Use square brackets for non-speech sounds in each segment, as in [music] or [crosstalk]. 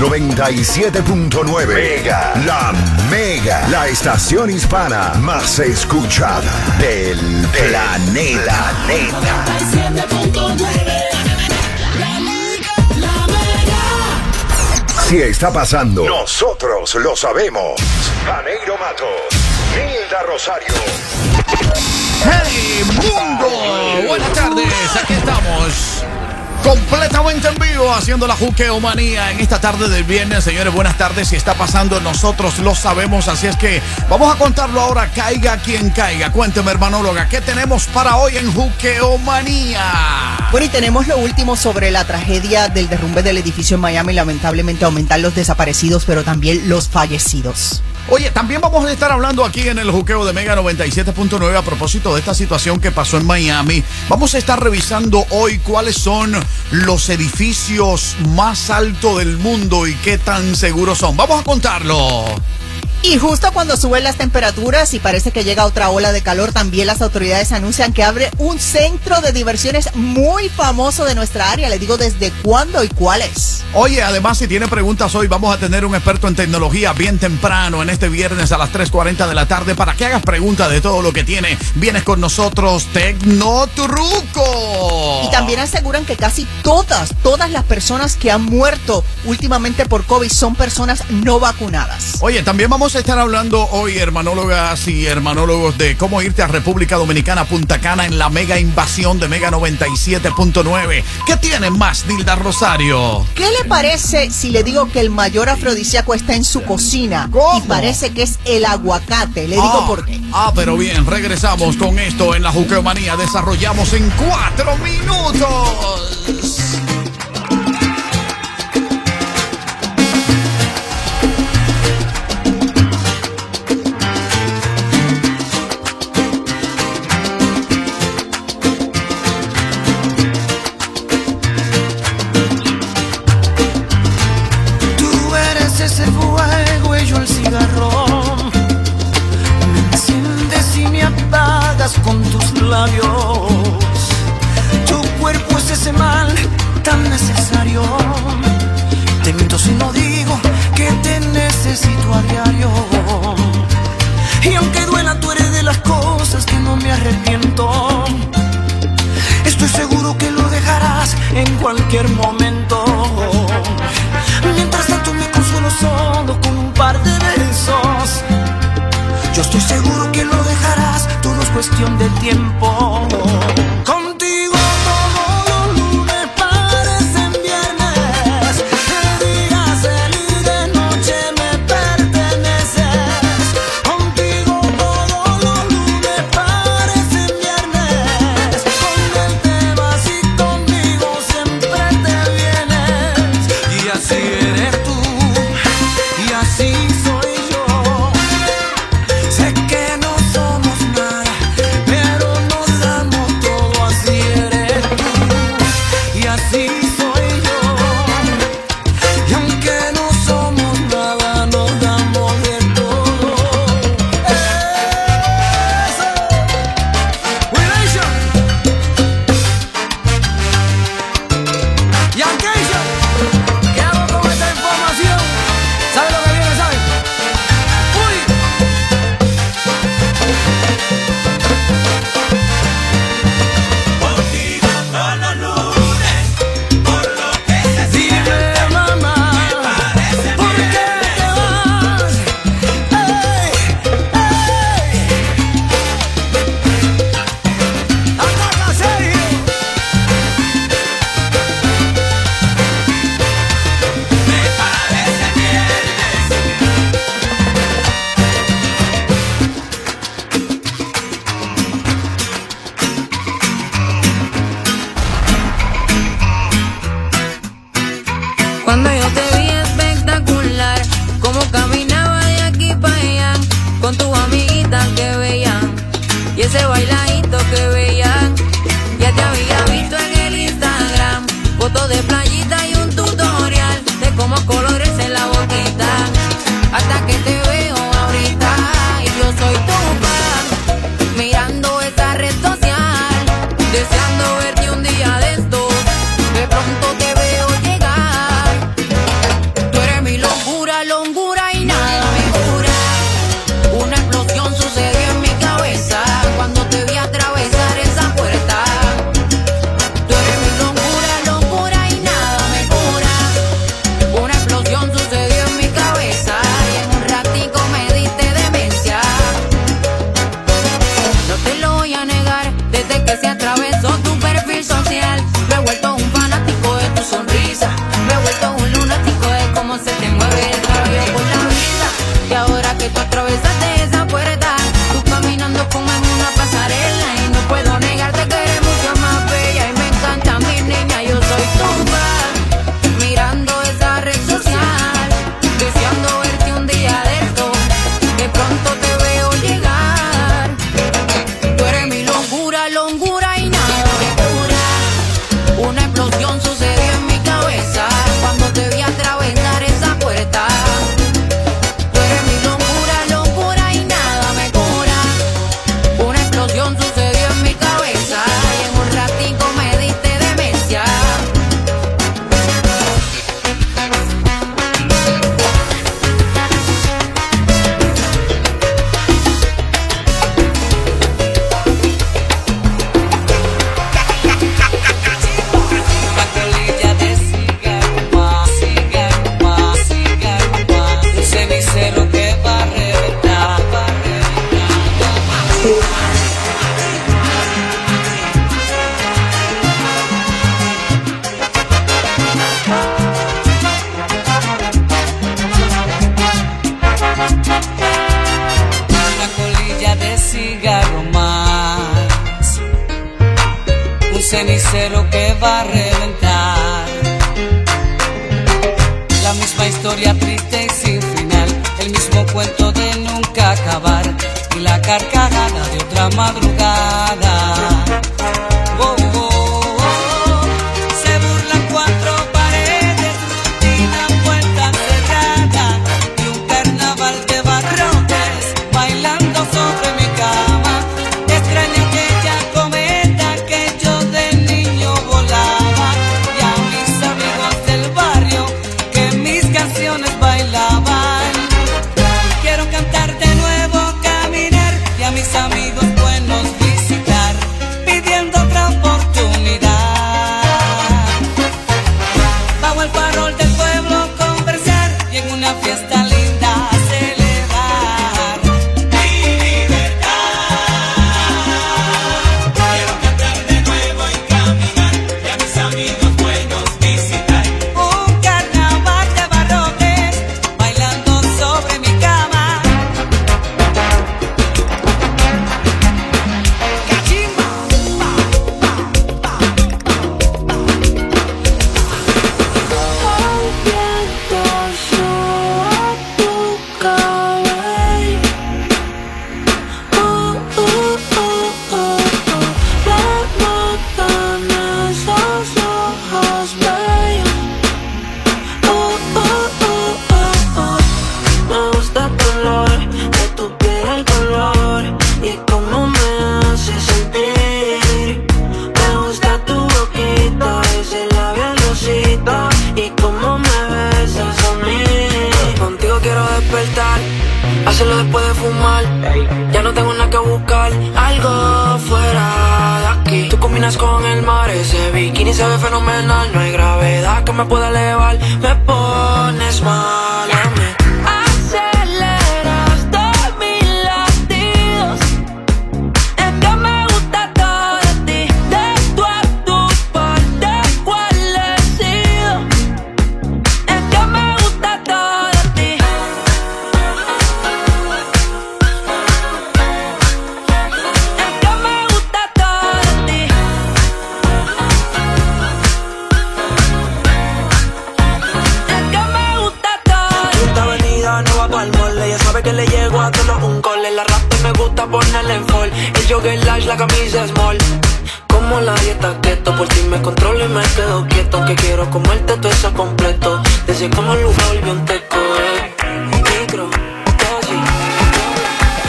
97.9. Mega. La Mega. La estación hispana más escuchada del planeta. planeta. 97.9. La Mega. La Mega. Si está pasando, nosotros lo sabemos. Janeiro Matos. Hilda Rosario. ¡Hey, mundo! Buenas tardes, aquí estamos. Completamente en vivo, haciendo la juqueomanía en esta tarde del viernes. Señores, buenas tardes. Si está pasando, nosotros lo sabemos. Así es que vamos a contarlo ahora, caiga quien caiga. Cuénteme, hermanóloga, ¿qué tenemos para hoy en juqueomanía? Bueno, y tenemos lo último sobre la tragedia del derrumbe del edificio en Miami. Lamentablemente aumentan los desaparecidos, pero también los fallecidos. Oye, también vamos a estar hablando aquí en el juqueo de Mega 97.9 a propósito de esta situación que pasó en Miami. Vamos a estar revisando hoy cuáles son los edificios más altos del mundo y qué tan seguros son. Vamos a contarlo. Y justo cuando suben las temperaturas y parece que llega otra ola de calor, también las autoridades anuncian que abre un centro de diversiones muy famoso de nuestra área. Le digo desde cuándo y cuál es. Oye, además, si tiene preguntas hoy, vamos a tener un experto en tecnología bien temprano en este viernes a las 3.40 de la tarde para que hagas preguntas de todo lo que tiene. Vienes con nosotros, Tecnotruco. Y también aseguran que casi todas, todas las personas que han muerto últimamente por COVID son personas no vacunadas. Oye, también vamos a estar hablando hoy, hermanólogas y hermanólogos, de cómo irte a República Dominicana, Punta Cana, en la mega invasión de Mega 97.9. ¿Qué tienen más, Dilda Rosario? ¿Qué le parece si le digo que el mayor afrodisíaco está en su cocina? ¿Cómo? Y parece que es el aguacate. Le digo ah, por qué. Ah, pero bien, regresamos con esto en la Juqueomanía. Desarrollamos en cuatro minutos. Cuestión de tiempo. Va a reventar. La misma historia triste y sin final, el mismo cuento de nunca acabar y la carcajada de otra madrugada. Por ti me controlo y me quedo quieto. Quiero comerte todo eso completo. Desde como el lugar volvió un teco, eh. Micro.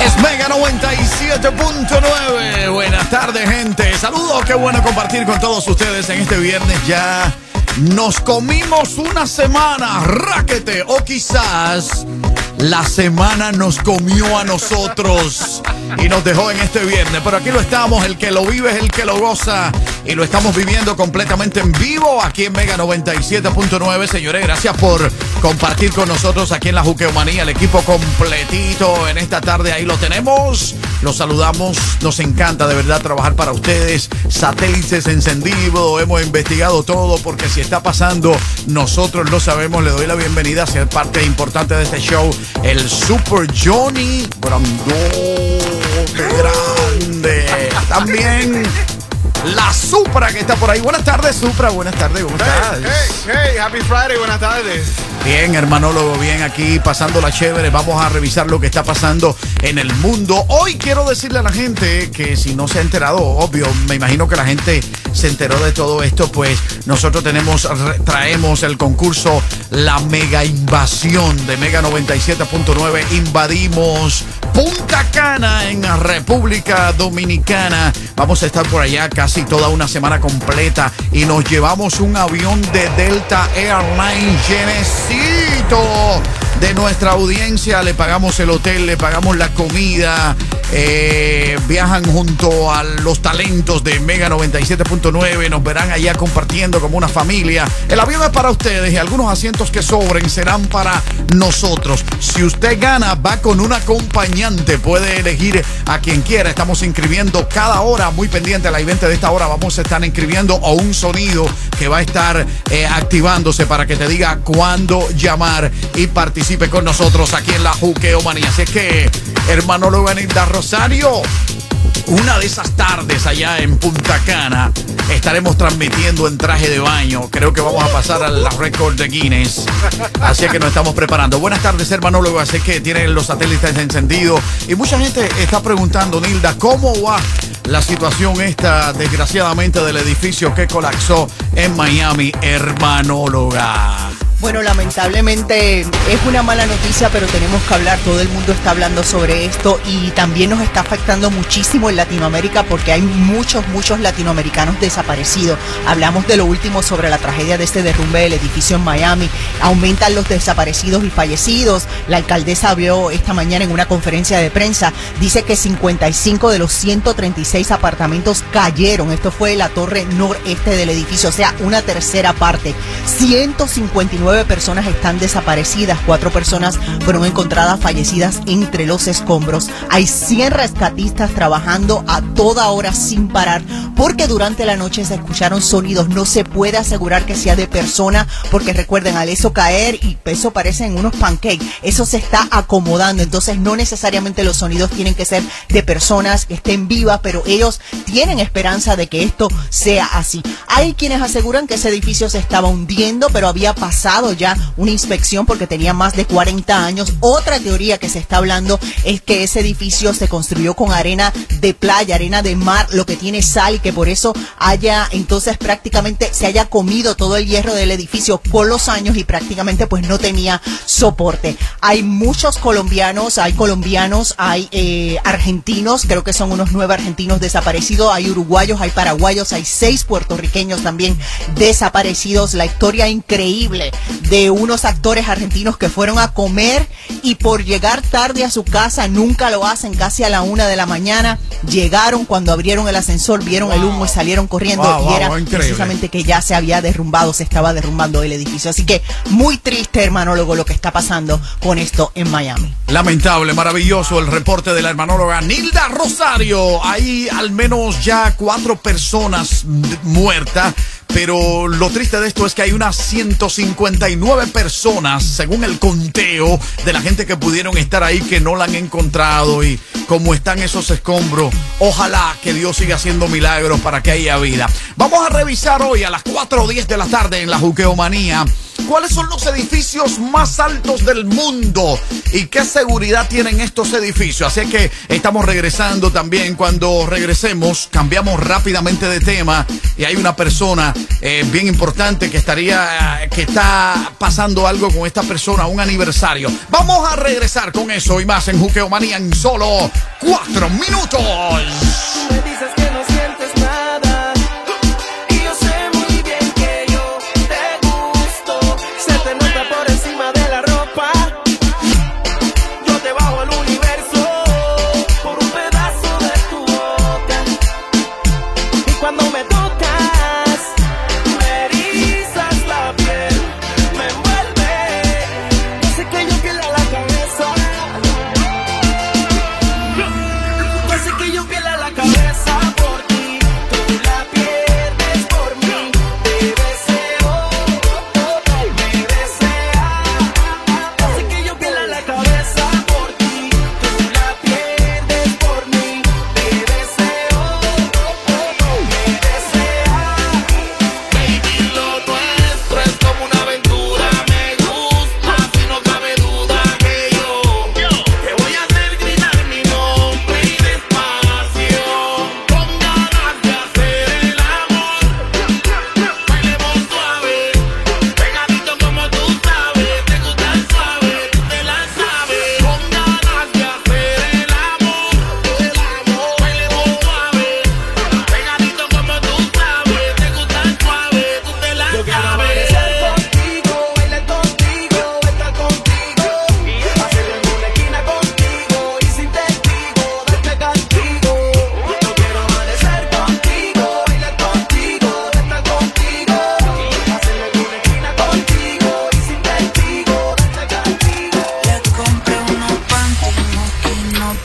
Es Mega 97.9. Buenas tardes, gente. Saludos, qué bueno compartir con todos ustedes en este viernes ya. Nos comimos una semana, raquete, o quizás la semana nos comió a nosotros y nos dejó en este viernes. Pero aquí lo estamos, el que lo vive es el que lo goza y lo estamos viviendo completamente en vivo aquí en Mega 97.9. Señores, gracias por compartir con nosotros aquí en la Juqueomanía, el equipo completito en esta tarde. Ahí lo tenemos. Los saludamos. Nos encanta de verdad trabajar para ustedes. Satélites encendidos. Hemos investigado todo porque si está pasando, nosotros lo sabemos. Le doy la bienvenida a ser parte importante de este show. El Super Johnny Grandote Grande. También la Supra que está por ahí. Buenas tardes, Supra. Buenas tardes. ¿Cómo estás? Hey, hey, happy Friday, buenas tardes. Bien, hermanólogo, bien aquí, pasándola chévere. Vamos a revisar lo que está pasando en el mundo. Hoy quiero decirle a la gente que si no se ha enterado, obvio, me imagino que la gente se enteró de todo esto, pues nosotros tenemos, traemos el concurso La Mega Invasión de Mega 97.9. Invadimos Punta Cana en la República Dominicana. Vamos a estar por allá casi toda una semana completa y nos llevamos un avión de Delta Airlines シート de nuestra audiencia. Le pagamos el hotel, le pagamos la comida. eh, viajan junto a los talentos de Mega 97.9. Nos verán allá compartiendo como una familia. El avión es para ustedes y algunos asientos que sobren serán para nosotros. Si usted gana, va con un acompañante. Puede elegir a quien quiera. Estamos inscribiendo cada hora. Muy pendiente a la evento de esta hora. Vamos a estar inscribiendo o un sonido que va a estar eh, activándose para que te diga cuándo llamar y participe con nosotros aquí en la Juqueo Manía. Así es que, hermano Luganilda Rosario, una de esas tardes allá en Punta Cana estaremos transmitiendo en traje de baño. Creo que vamos a pasar a la récord de Guinness. Así que nos estamos preparando. Buenas tardes, hermanólogo. Así que tienen los satélites encendidos. Y mucha gente está preguntando, Nilda, ¿cómo va la situación esta, desgraciadamente, del edificio que colapsó en Miami, hermanóloga? Bueno, lamentablemente es una mala noticia, pero tenemos que hablar. Todo el mundo está hablando sobre esto y también nos está afectando muchísimo en Latinoamérica porque hay muchos, muchos latinoamericanos desaparecidos. Hablamos de lo último sobre la tragedia de este derrumbe del edificio en Miami. Aumentan los desaparecidos y fallecidos. La alcaldesa vio esta mañana en una conferencia de prensa, dice que 55 de los 136 apartamentos cayeron. Esto fue la torre noreste del edificio, o sea, una tercera parte. 159 personas están desaparecidas, cuatro personas fueron encontradas fallecidas entre los escombros. Hay 100 rescatistas trabajando a toda hora sin parar porque durante la noche se escucharon sonidos. No se puede asegurar que sea de persona porque recuerden, al eso caer y eso parecen unos pancakes, eso se está acomodando. Entonces no necesariamente los sonidos tienen que ser de personas que estén vivas, pero ellos tienen esperanza de que esto sea así. Hay quienes aseguran que ese edificio se estaba hundiendo, pero había pasado ya una inspección porque tenía más de 40 años. Otra teoría que se está hablando es que ese edificio se construyó con arena de playa, arena de mar, lo que tiene sal y que por eso haya entonces prácticamente se haya comido todo el hierro del edificio por los años y prácticamente pues no tenía soporte. Hay muchos colombianos, hay colombianos, hay eh, argentinos, creo que son unos nueve argentinos desaparecidos, hay uruguayos, hay paraguayos, hay seis puertorriqueños también desaparecidos. La historia increíble de unos actores argentinos que fueron a comer y por llegar tarde a su casa, nunca lo hacen, casi a la una de la mañana, llegaron cuando abrieron el ascensor, vieron el humo y salieron corriendo Wow, y wow, era increíble. precisamente que ya se había derrumbado, se estaba derrumbando el edificio. Así que muy triste, hermanólogo, lo que está pasando con esto en Miami. Lamentable, maravilloso el reporte de la hermanóloga Nilda Rosario. Al menos ya cuatro personas muertas. Pero lo triste de esto es que hay unas 159 personas, según el conteo de la gente que pudieron estar ahí, que no la han encontrado. Y como están esos escombros, ojalá que Dios siga haciendo milagros para que haya vida. Vamos a revisar hoy a las 4 o 10 de la tarde en la Juqueomanía. ¿Cuáles son los edificios más altos del mundo? ¿Y qué seguridad tienen estos edificios? Así que estamos regresando también. Cuando regresemos, cambiamos rápidamente de tema. Y hay una persona eh, bien importante que estaría, que está pasando algo con esta persona, un aniversario. Vamos a regresar con eso y más en Juqueomanía en solo cuatro minutos. Me dices que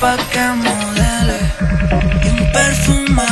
pa' que modele. Y un perfumón,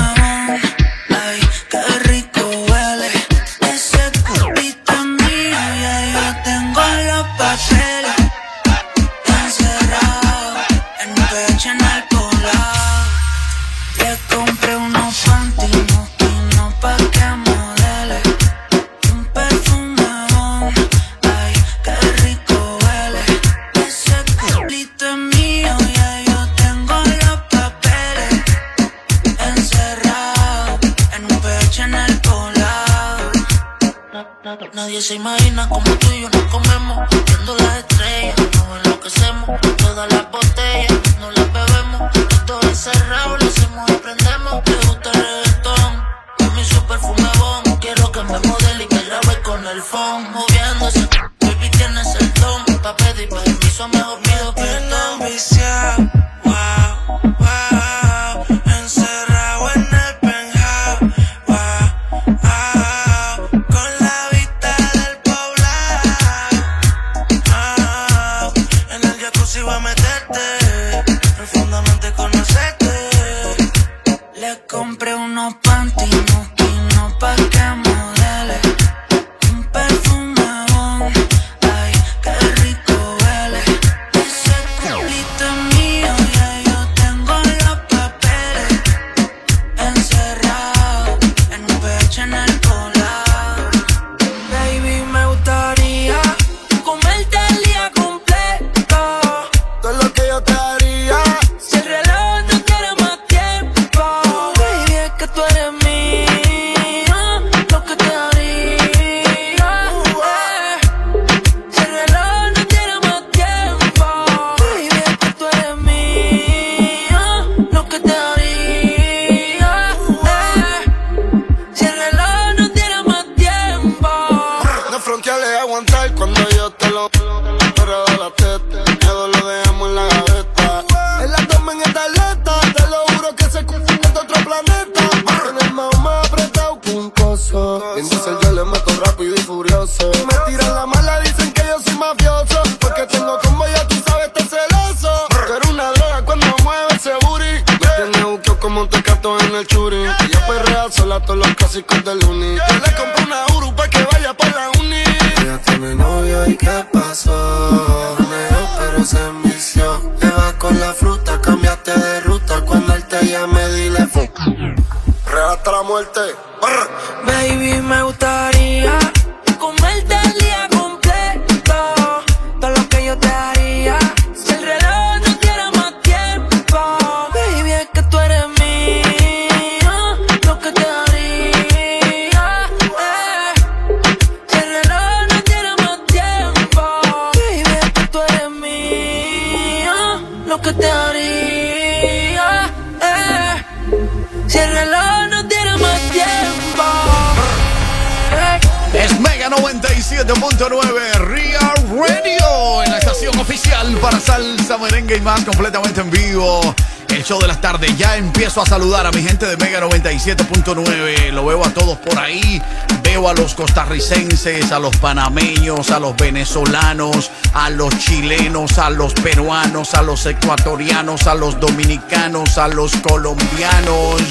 Empiezo a saludar a mi gente de Mega 97.9. Lo veo a todos por ahí. Veo a los costarricenses, a los panameños, a los venezolanos, a los chilenos, a los peruanos, a los ecuatorianos, a los dominicanos, a los colombianos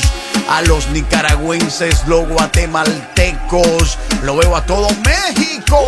a los nicaragüenses, los guatemaltecos, lo veo a todo México.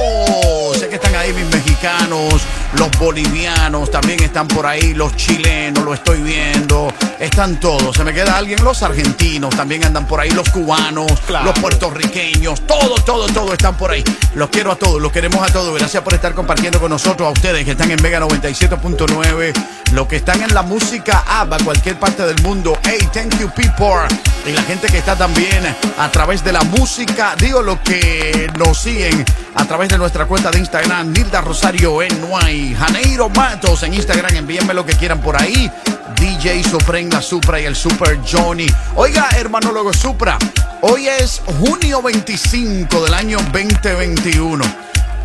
Sé que están ahí mis mexicanos, los bolivianos también están por ahí, los chilenos, lo estoy viendo. Están todos. Se me queda alguien, los argentinos también andan por ahí, los cubanos, los puertorriqueños, todo, todo, todo están por ahí. Los quiero a todos, los queremos a todos. Gracias por estar compartiendo con nosotros, a ustedes que están en Mega 97.9, los que están en la música app a cualquier parte del mundo. Hey, thank you people. Y la gente que está también a través de la música, digo lo que nos siguen a través de nuestra cuenta de Instagram, Nilda Rosario NY, Janeiro Matos en Instagram, envíenme lo que quieran por ahí. DJ la Supra y el Super Johnny. Oiga, hermanólogo Supra, hoy es junio 25 del año 2021.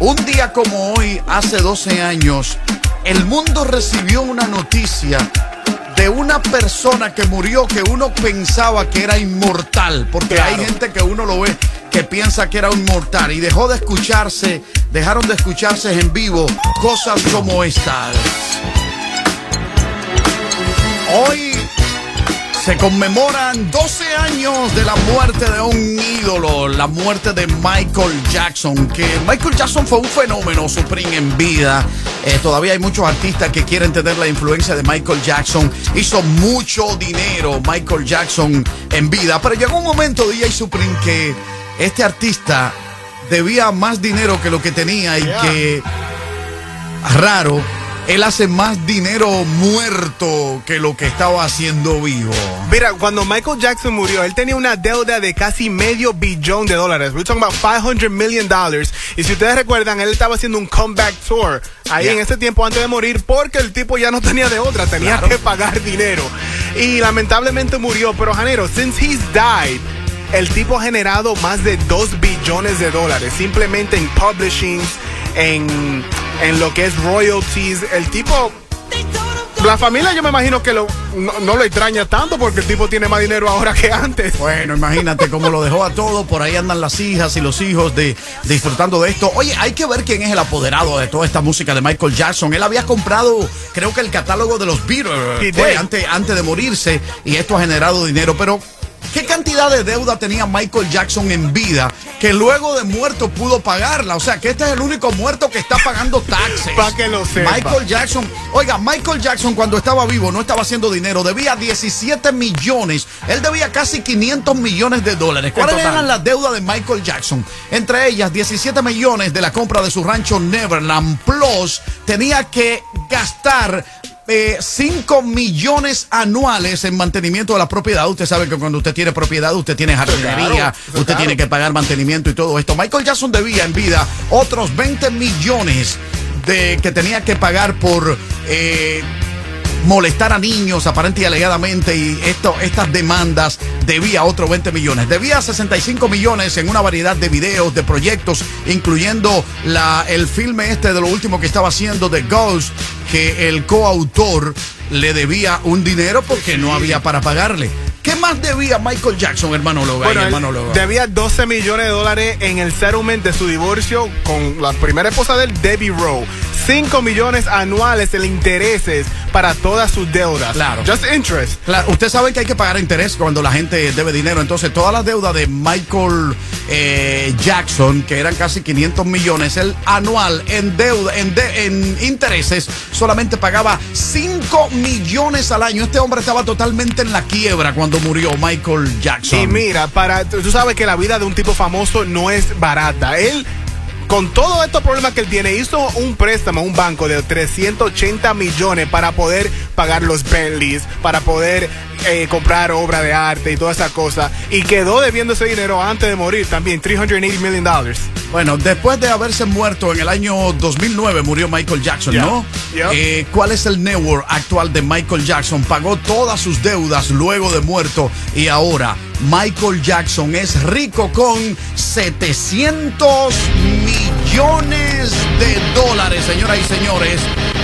Un día como hoy, hace 12 años, el mundo recibió una noticia de una persona que murió que uno pensaba que era inmortal, porque hay gente que uno lo ve que piensa que era inmortal y dejó de escucharse, dejaron de escucharse en vivo cosas como estas. Hoy se conmemoran 12 años de la muerte de un ídolo, la muerte de Michael Jackson, que Michael Jackson fue un fenómeno Supreme en vida. Eh, todavía hay muchos artistas que quieren tener la influencia de Michael Jackson. Hizo mucho dinero Michael Jackson en vida, pero llegó un momento, DJ Supreme, que este artista debía más dinero que lo que tenía y que raro él hace más dinero muerto que lo que estaba haciendo vivo. Mira, cuando Michael Jackson murió, él tenía una deuda de casi medio billón de dólares. We're talking about 500 million dollars. Y si ustedes recuerdan, él estaba haciendo un comeback tour ahí Yeah. en ese tiempo antes de morir porque el tipo ya no tenía de otra, tenía Claro. que pagar dinero. Y lamentablemente murió, pero Janero, since he's died, el tipo ha generado más de 2 billones de dólares simplemente en publishing, en, en lo que es royalties. El tipo la familia yo me imagino que lo, no, no lo extraña tanto porque el tipo tiene más dinero ahora que antes. Bueno, imagínate cómo lo dejó a todo. Por ahí andan las hijas y los hijos de, disfrutando de esto. Oye, hay que ver quién es el apoderado de toda esta música de Michael Jackson. Él había comprado, creo que el catálogo de los Beatles antes, antes de morirse y esto ha generado dinero. Pero, ¿qué cantidad de deuda tenía Michael Jackson en vida que luego de muerto pudo pagarla? O sea, que este es el único muerto que está pagando taxes. Pa' que lo sepa. Michael Jackson, oiga, Michael Jackson cuando estaba vivo no estaba haciendo dinero, debía 17 millones, él debía casi 500 millones de dólares. ¿Cuáles eran las deudas de Michael Jackson? Entre ellas, 17 millones de la compra de su rancho Neverland Plus, tenía que gastar eh, 5 millones anuales en mantenimiento de la propiedad. Usted sabe que cuando usted tiene propiedad, usted tiene jardinería, claro, usted claro. tiene que pagar mantenimiento y todo esto. Michael Jackson debía en vida otros 20 millones de que tenía que pagar por eh, molestar a niños aparente y alegadamente y esto, estas demandas debía otros 20 millones. Debía 65 millones en una variedad de videos, de proyectos, incluyendo la, el filme este de lo último que estaba haciendo de Ghost, que el coautor le debía un dinero porque no había para pagarle. ¿Qué más debía Michael Jackson, hermano Loga? Bueno, él hermano debía 12 millones de dólares en el settlement de su divorcio con la primera esposa de él, Debbie Rowe. 5 millones anuales en intereses para todas sus deudas. Claro. Just interest. Claro, usted sabe que hay que pagar interés cuando la gente debe dinero. Entonces, todas las deudas de Michael eh, Jackson, que eran casi 500 millones, el anual en deuda, en, de- en intereses, solamente pagaba 5 millones al año. Este hombre estaba totalmente en la quiebra cuando murió Michael Jackson. Y mira, para, tú sabes que la vida de un tipo famoso no es barata. Él, con todos estos problemas que él tiene, hizo un préstamo a un banco de 380 millones para poder pagar los Bentleys, para poder eh, comprar obra de arte y toda esa cosa. Y quedó debiendo ese dinero antes de morir también, 380 million dollars. Bueno, después de haberse muerto en el año 2009, murió Michael Jackson, Yeah. ¿no? Yeah. Eh, ¿Cuál es el network actual de Michael Jackson? Pagó todas sus deudas luego de muerto y ahora Michael Jackson es rico con 700 millones de dólares, señoras y señores.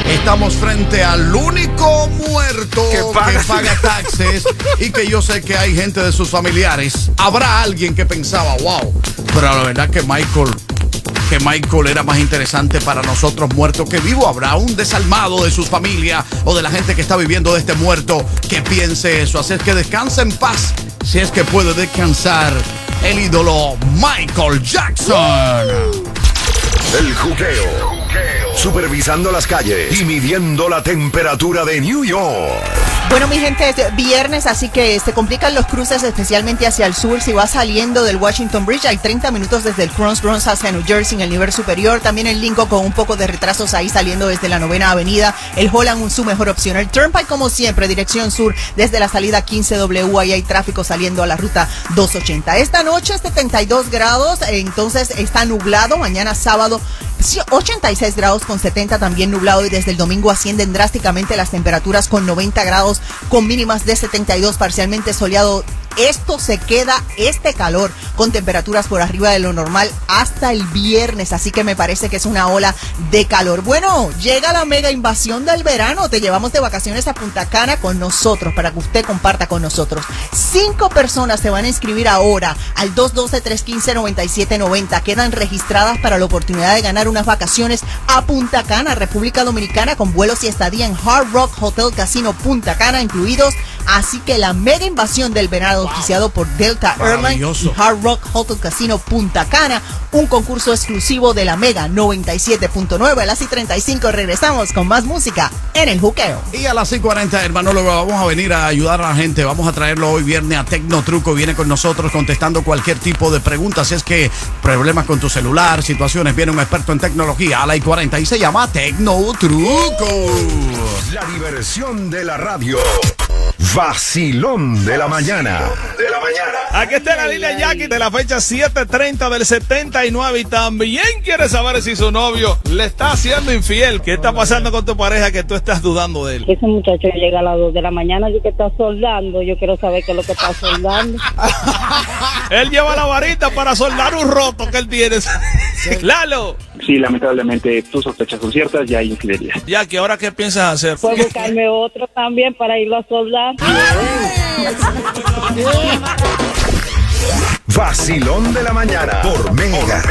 Estamos frente al único muerto Que paga, taxes y que yo sé que hay gente de sus familiares. Habrá alguien que pensaba, wow, pero la verdad que Michael que Michael era más interesante para nosotros muertos que vivo. Habrá un desalmado de sus familias o de la gente que está viviendo de este muerto que piense eso. Así es que descansa en paz si es que puede descansar el ídolo Michael Jackson. El juqueo. Supervisando las calles y midiendo la temperatura de New York. Bueno, mi gente, es viernes, así que se complican los cruces, especialmente hacia el sur. Si va saliendo del Washington Bridge, hay 30 minutos desde el Crossroads hacia New Jersey en el nivel superior. También el Lincoln con un poco de retrasos ahí saliendo desde la novena avenida. El Holland, su mejor opción. El Turnpike, como siempre, dirección sur desde la salida 15W. Ahí hay tráfico saliendo a la ruta 280. Esta noche 72 grados, entonces está nublado. Mañana sábado sí, 86 grados con 70 también nublado y desde el domingo ascienden drásticamente las temperaturas con 90 grados con mínimas de 72 parcialmente soleado. Esto se queda, este calor, con temperaturas por arriba de lo normal hasta el viernes, así que me parece que es una ola de calor. Bueno, llega la mega invasión del verano, te llevamos de vacaciones a Punta Cana con nosotros, para que usted comparta con nosotros. Cinco personas se van a inscribir ahora al 212-315-9790, quedan registradas para la oportunidad de ganar unas vacaciones a Punta Cana, República Dominicana, con vuelos y estadía en Hard Rock Hotel Casino Punta Cana, incluidos Así que la mega invasión del verano auspiciado por Delta Airlines y Hard Rock Hotel Casino Punta Cana, un concurso exclusivo de la Mega 97.9 a las y 35 regresamos con más música en el juqueo. Y a las 6:40, hermanólogo, vamos a venir a ayudar a la gente. Vamos a traerlo hoy viernes a Tecno Truco. Viene con nosotros contestando cualquier tipo de preguntas. Si es que problemas con tu celular, situaciones, viene un experto en tecnología a las 40 y se llama Tecno Truco. La diversión de la radio. Vacilón de la mañana. De la mañana. Aquí está la línea Jackie de la fecha 7:30 del 79 y también quiere saber si su novio le está haciendo infiel. ¿Qué está pasando con tu pareja que tú estás dudando de él? Ese muchacho llega a las 2 de la mañana y que está soldando. Yo quiero saber qué es lo que está soldando. [laughs] Él lleva la varita para soldar un roto que él tiene. [laughs] Lalo, Sí, lamentablemente tus sospechas son ciertas, ya hay infidelidad. Jackie, ¿ahora qué piensas hacer? Puedo buscarme otro también para irlo a soldar. Vacilón de la mañana. Por Mega.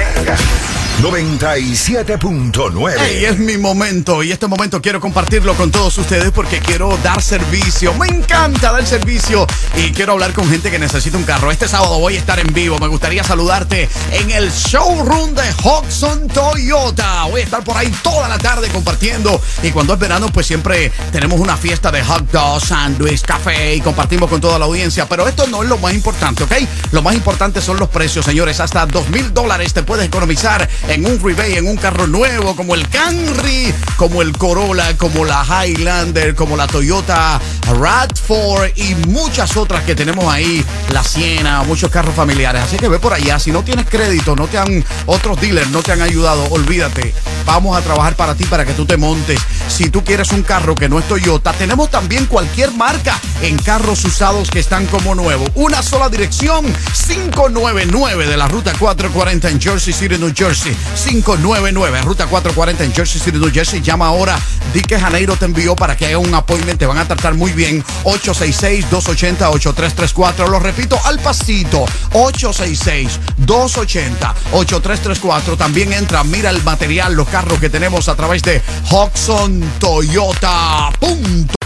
97.9. Hey, es mi momento y este momento quiero compartirlo con todos ustedes porque quiero dar servicio. Me encanta dar servicio y quiero hablar con gente que necesita un carro. Este sábado voy a estar en vivo. Me gustaría saludarte en el showroom de Hodgson Toyota. Voy a estar por ahí toda la tarde compartiendo y cuando es verano pues siempre tenemos una fiesta de hot dogs, sándwich, café y compartimos con toda la audiencia. Pero esto no es lo más importante, ¿ok? Lo más importante son los precios, señores. Hasta dos mil dólares te puedes economizar en un rebate, en un carro nuevo, como el Camry, como el Corolla, como la Highlander, como la Toyota RAV4 y muchas otras que tenemos ahí, la Siena, muchos carros familiares. Así que ve por allá, si no tienes crédito, no te han, otros dealers no te han ayudado, olvídate. Vamos a trabajar para ti, para que tú te montes. Si tú quieres un carro que no es Toyota, tenemos también cualquier marca en carros usados que están como nuevos. Una sola dirección, 599 de la ruta 440 en Jersey City, New Jersey. 599, ruta 440 en Jersey City, New Jersey. Llama ahora, di que Janeiro te envió para que haga un appointment, te van a tratar muy bien. 866-280-8334. Lo repito al pasito, 866-280-8334. También entra, mira el material, los carros que tenemos a través de Hodgson Toyota. Punto.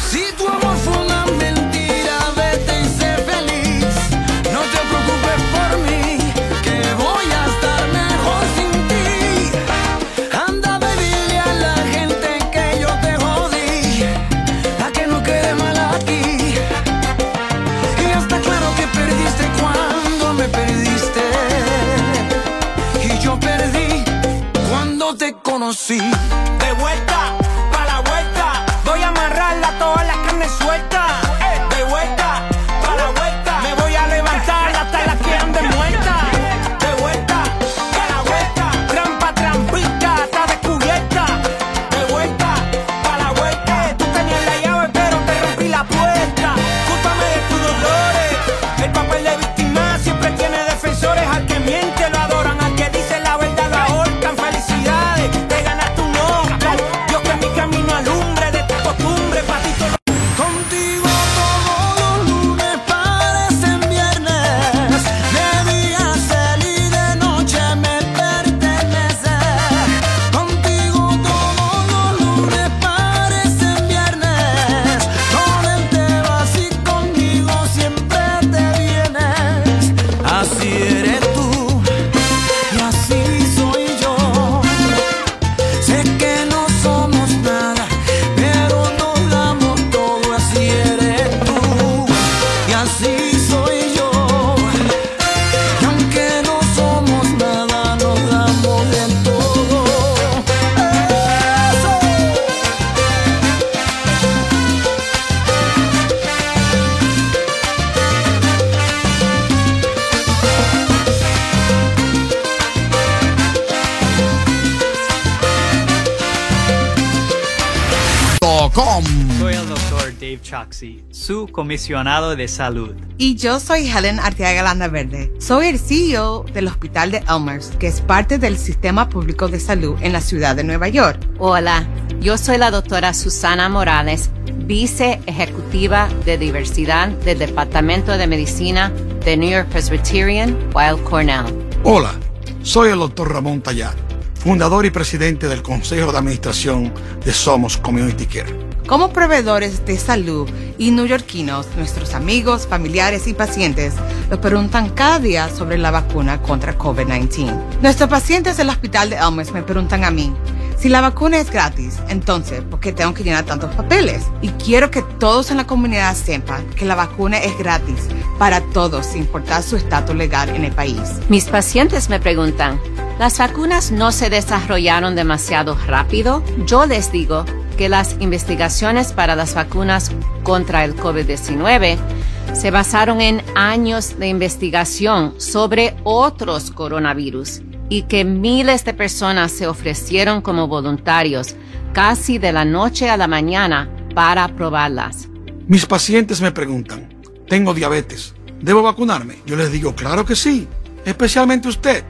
Comisionado de salud. Y yo soy Helen Arteaga Landaverde. Soy el CEO del Hospital de Elmers, que es parte del Sistema Público de Salud en la ciudad de Nueva York. Hola, yo soy la doctora Susana Morales, vice ejecutiva de diversidad del Departamento de Medicina de New York Presbyterian Weill Cornell. Hola, soy el doctor Ramón Tallar, fundador y presidente del Consejo de Administración de Somos Community Care. Como proveedores de salud y neoyorquinos, nuestros amigos, familiares y pacientes nos preguntan cada día sobre la vacuna contra COVID-19. Nuestros pacientes del hospital de Elmers me preguntan a mí, si la vacuna es gratis, entonces, ¿por qué tengo que llenar tantos papeles? Y quiero que todos en la comunidad sepan que la vacuna es gratis para todos, sin importar su estatus legal en el país. Mis pacientes me preguntan, ¿las vacunas no se desarrollaron demasiado rápido? Yo les digo que las investigaciones para las vacunas contra el COVID-19 se basaron en años de investigación sobre otros coronavirus y que miles de personas se ofrecieron como voluntarios casi de la noche a la mañana para probarlas. Mis pacientes me preguntan, tengo diabetes, ¿debo vacunarme? Yo les digo, claro que sí, especialmente usted.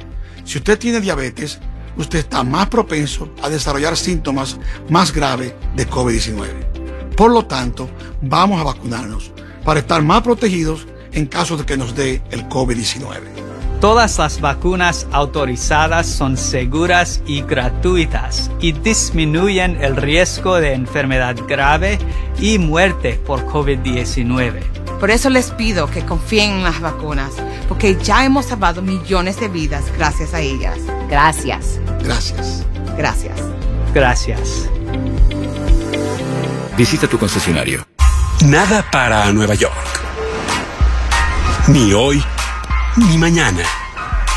Si usted tiene diabetes, usted está más propenso a desarrollar síntomas más graves de COVID-19. Por lo tanto, vamos a vacunarnos para estar más protegidos en caso de que nos dé el COVID-19. Todas las vacunas autorizadas son seguras y gratuitas y disminuyen el riesgo de enfermedad grave y muerte por COVID-19. Por eso les pido que confíen en las vacunas, porque ya hemos salvado millones de vidas gracias a ellas. Gracias. Gracias. Gracias. Gracias. Visita tu concesionario. Nada para Nueva York. Ni hoy, ni mañana,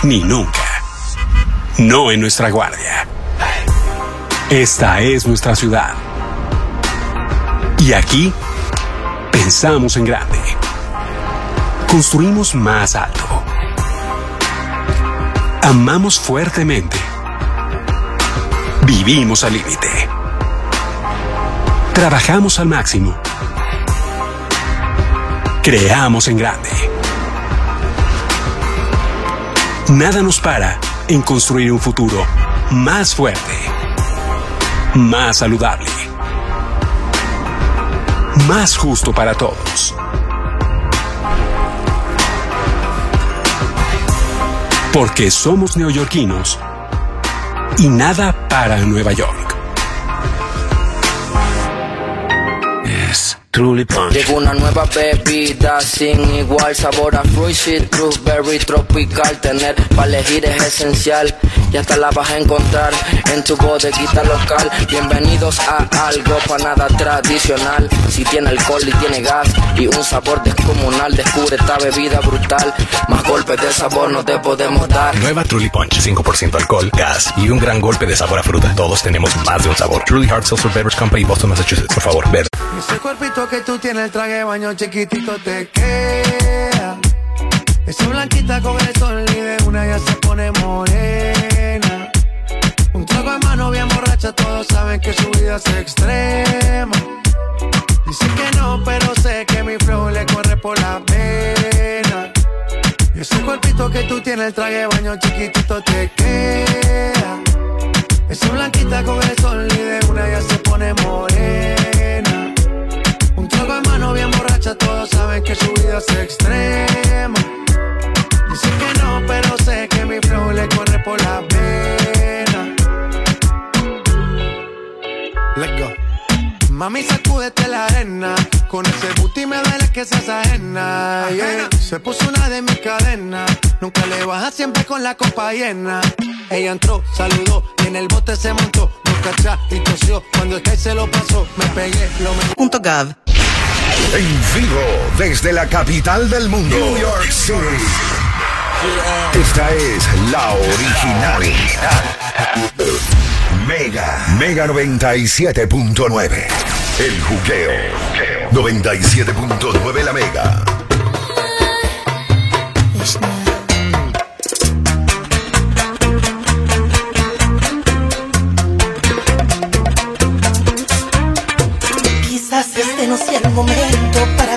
ni nunca. No en nuestra guardia. Esta es nuestra ciudad. Y aquí pensamos en grande. Construimos más alto. Amamos fuertemente. Vivimos al límite. Trabajamos al máximo. Creamos en grande. Nada nos para en construir un futuro más fuerte, más saludable, más justo para todos. Porque somos neoyorquinos y nada para Nueva York. Truly Punch. Llegó una nueva bebida sin igual Sabor a fruit, citrus, berry, tropical Tener para elegir es esencial Y hasta la vas a encontrar en tu bodeguita local Bienvenidos a algo para nada tradicional Si tiene alcohol y tiene gas Y un sabor descomunal Descubre esta bebida brutal Más golpes de sabor no te podemos dar Nueva Truly Punch, 5% alcohol, gas y un gran golpe de sabor a fruta. Todos tenemos más de un sabor. Truly Hard Seltzer Beverage Company, Boston, Massachusetts. Por favor, bebe. Ese cuerpito que tú tienes, el traje de baño chiquitito te queda. Esa blanquita con el sol y de una ya se pone morena. Un trago en mano bien borracha, todos saben que su vida es extrema. Dice que no, pero sé que mi flow le corre por la pena. Y ese cuerpito que tú tienes, el traje de baño chiquitito te queda. Esa blanquita con el sol y de una ya se pone morena. Un trago en mano bien borracha, todos saben que su vida es extrema. Dice que no, pero sé que mi flow le corre por la pena. Let's go. Mami, sacúdete la arena. Con ese booty me duele que seas ajena. yeah. Se puso una de mis cadenas. Nunca le baja siempre con la copa llena. Ella entró, saludó y en el bote se montó. Nunca atrás y tosió. Cuando el que se lo pasó, me pegué, lo me. Punto gov. En vivo desde la capital del mundo, New York City. Esta es la original. Mega, Mega 97.9. El juqueo. 97.9 la Mega. Quizás este no sea el momento para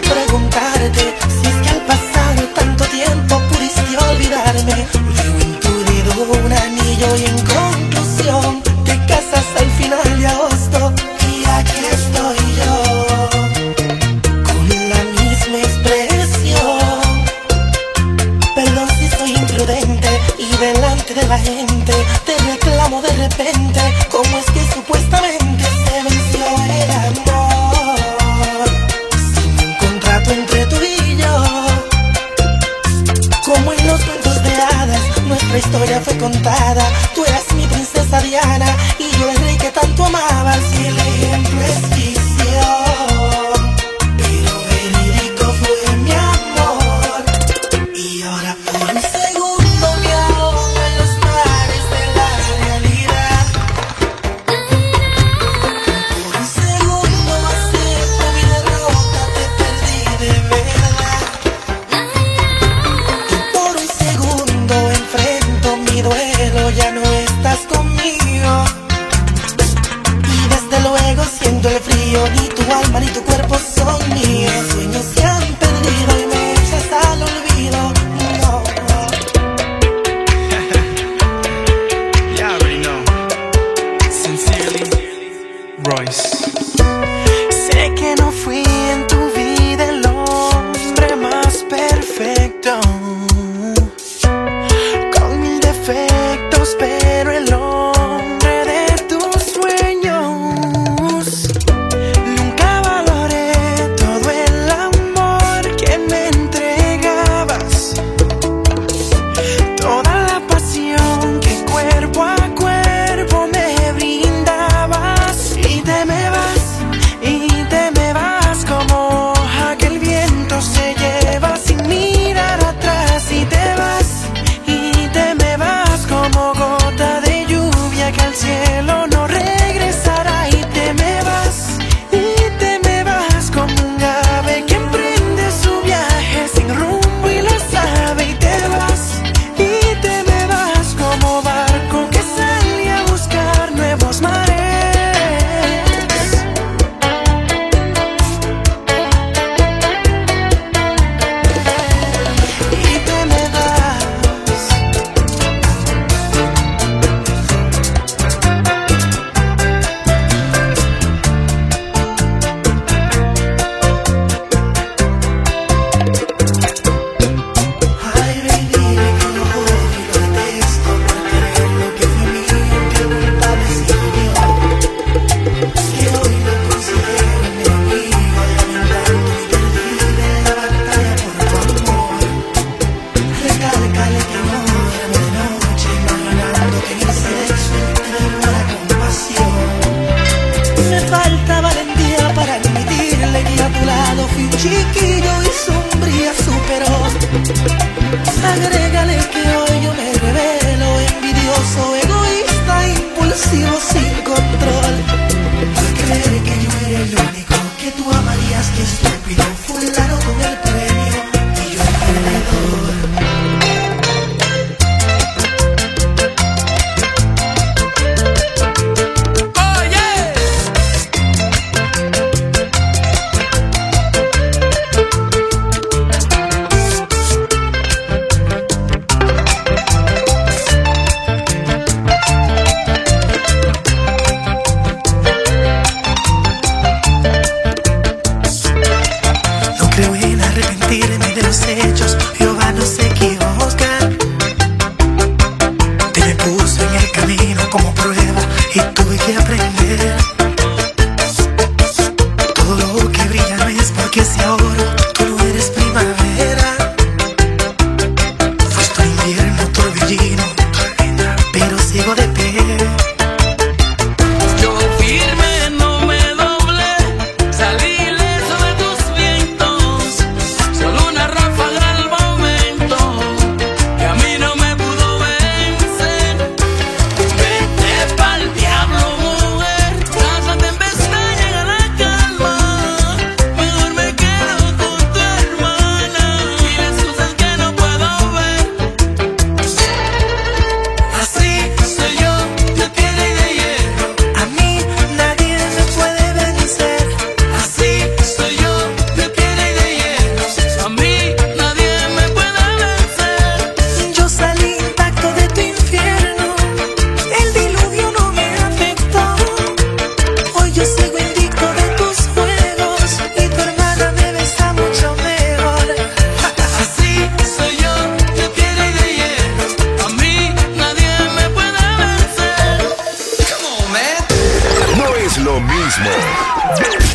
es lo mismo.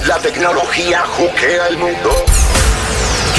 La tecnología juquea el mundo.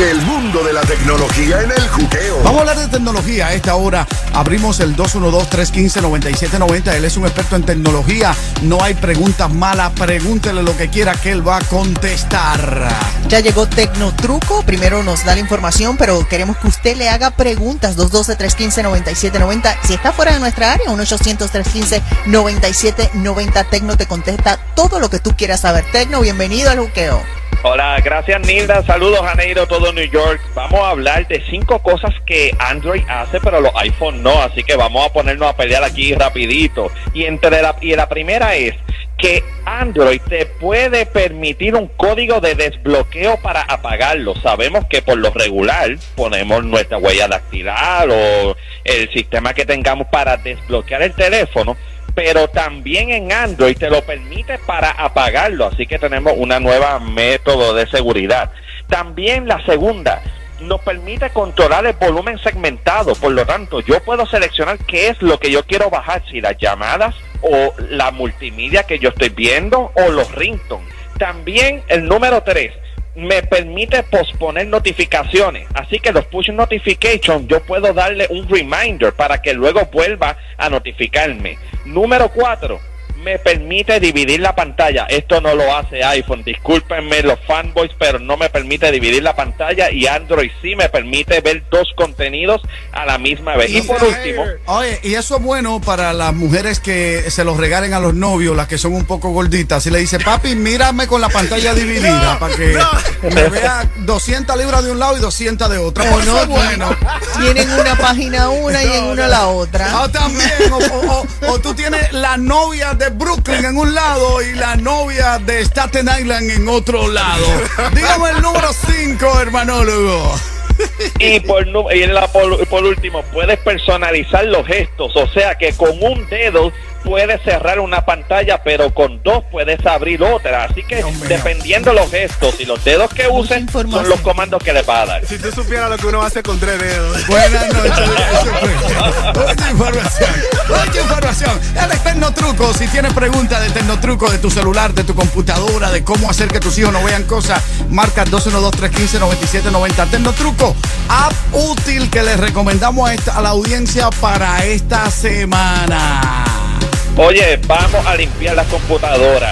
El mundo de la tecnología en el juqueo. Vamos a hablar de tecnología a esta hora. Abrimos el 212-315-9790. Él es un experto en tecnología. No hay preguntas malas. Pregúntele lo que quiera que él va a contestar. Ya llegó Tecnotruco. Primero nos da la información, pero queremos que usted le haga preguntas. 212-315-9790. Si está fuera de nuestra área, 1-800-315-9790. Tecno te contesta todo lo que tú quieras saber. Tecno, bienvenido al juqueo. Hola, gracias Nilda. Saludos a Neiro, todo New York. Vamos a hablar de cinco cosas que Android hace, pero los iPhone no. Así que vamos a ponernos a pelear aquí rapidito. Y, entre la, y la primera es que Android te puede permitir un código de desbloqueo para apagarlo. Sabemos que por lo regular ponemos nuestra huella dactilar o el sistema que tengamos para desbloquear el teléfono, pero también en Android te lo permite para apagarlo, así que tenemos una nueva método de seguridad. También la segunda, nos permite controlar el volumen segmentado, por lo tanto yo puedo seleccionar qué es lo que yo quiero bajar, si las llamadas o la multimedia que yo estoy viendo o los ringtones. También el número 3 me permite posponer notificaciones, así que los push notifications yo puedo darle un reminder para que luego vuelva a notificarme. Número 4 me permite dividir la pantalla. Esto no lo hace iPhone. Discúlpenme los fanboys, pero no me permite dividir la pantalla y Android sí me permite ver dos contenidos a la misma vez. Y por último, Oye, y eso es bueno para las mujeres que se los regalen a los novios, las que son un poco gorditas. Si le dice, papi, mírame con la pantalla dividida [laughs] para que me vea 200 libras de un lado y 200 de otro. Eso no, es bueno. Tienen una página una y en una la otra. Ah, también. O, o- o- o tú tienes la novia de Brooklyn en un lado y la novia de Staten Island en otro lado. Dígame el número 5, hermanólogo. y por, y en la- por, por último, puedes personalizar los gestos, o sea que con un dedo puedes cerrar una pantalla, pero con dos puedes abrir otra. Así que dependiendo los gestos y los dedos que usen, son los comandos que le va a dar. Si tú supieras lo que uno hace con tres dedos. [laughs] Buenas noches. Mucha información. Mucha información. El Tecnotruco. Si tienes preguntas de Tecnotruco, de tu celular, de tu computadora, de cómo hacer que tus hijos no vean cosas, marca 212-315-9790. Tecnotruco, app útil que les recomendamos a, esta- a la audiencia para esta semana. Oye, vamos a limpiar las computadoras.